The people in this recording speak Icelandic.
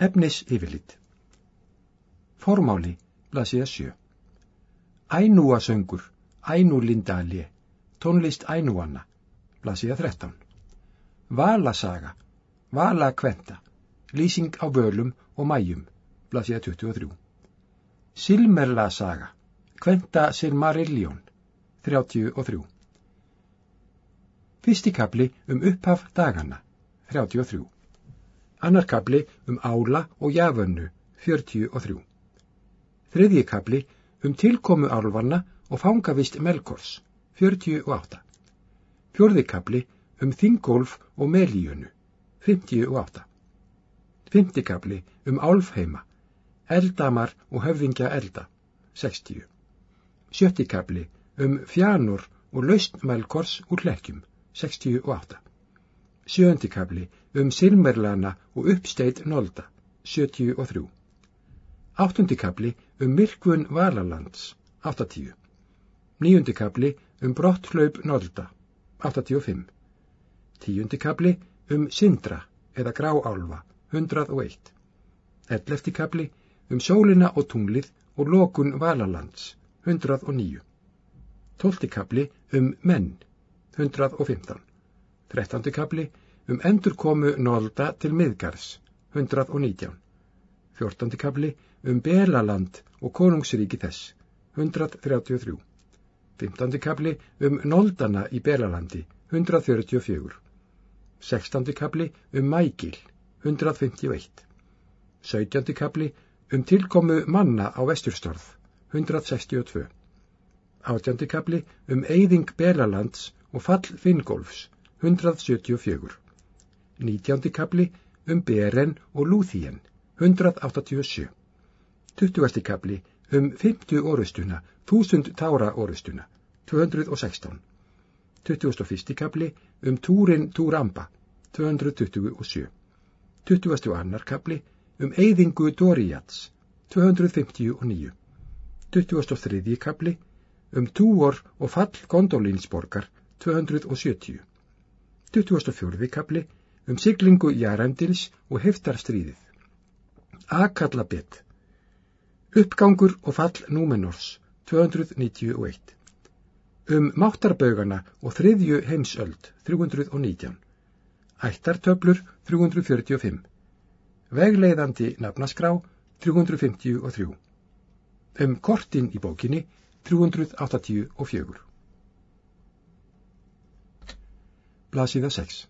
Efnis yfirlitt. Formáli, blasíða sjö. Ænúa söngur, ænú lindalje, tónlist ænúanna, blasíða 13. Valasaga, vala kventa, lýsing á völum og mæjum, blasíða 23. Silmerla saga, kventa Silmarillion, 33. Fyrsti kapli um upphaf dagana, 33. Annar kapli um ála og jafönnu, 43. Þriðji kapli um tilkomu álvarna og fangavist Melkors, 48. Fjörði kapli um þingolf og melíunu, 58. Fymti kapli um álfheima, eldamar og höfðingja elda, 60. Sjötti kapli um fjánur og laust Melkors úr hlekkjum, 68. Sjöndi kapli um Silmerlana og uppsteit Nolda, 73. Áttundi kapli um Myrkvun Valalands, 80. Níundi kapli um Brotthlaup Nolda, 85. Tíundi kapli um Sindra eða Gráálfa, 101. Ellefti kapli um sólina og tunglið og lokun Valalands, 109. Tólti kapli um menn, 115. Þrettandi kapli um endurkomu Nolda til miðgars, 119. Fjórtandi kapli um Belaland og konungsríki þess, 133. Fymtandi kapli um Noldana í Belalandi, 144. Sextandi kapli um Mægil, 151. Sautjandi kapli um tilkomu manna á vesturstorð, 162. Átjandi kapli um eyðing Belalands og fall Fingolfs, 174. Nítjándi kapli um Beren og Lúþíen, 187. Tuttugasti kapli um 50 orustuna, 1000 tára orustuna, 216. Tuttugast og fyrsti kapli um Túrin Túramba, 227. Tuttugast og annar kapli um Eyðingu Dóriats, 259. Tuttugast og þriðji kapli um Túor og fall Gondolinsborgar, 270. 24. kapli um siglingu Jarandils og heftarstríðið. Akallabett. Uppgangur og fall Númenors, 291. Um máttarbaugana og þriðju heimsöld, 319. Ættartöflur, 345. Vegleiðandi nafnaskrá, 353. Um kortin í bókinni, 384. Blasiða 6